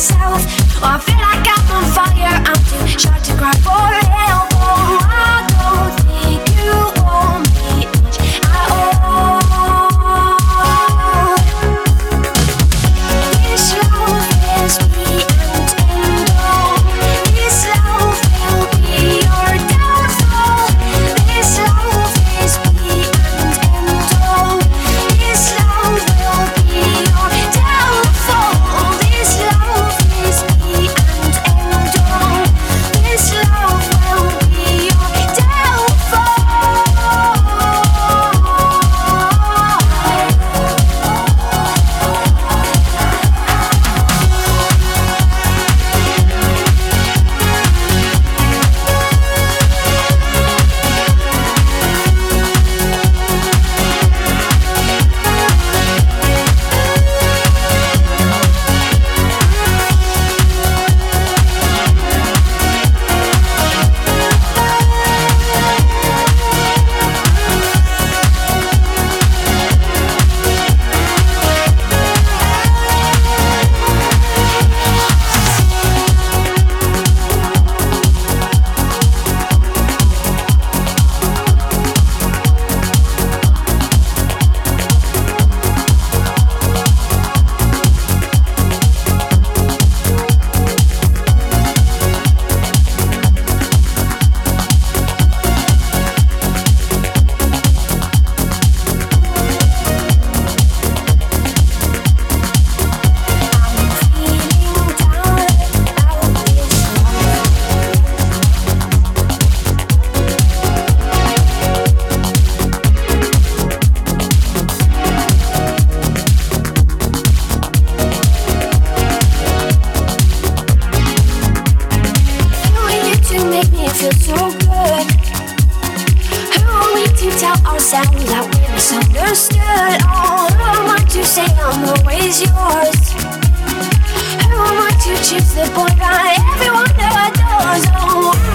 myself. Oh, I feel like I'm on fire. I'm too shy to cry for help. Oh, I'm always yours. Who am I to choose the boy by everyone that adores? Oh.